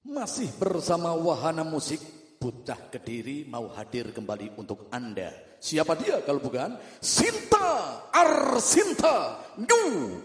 Masih bersama Wahana Musik, Bocah Kediri mau hadir kembali untuk Anda. Siapa dia kalau bukan? Sinta Arsinta New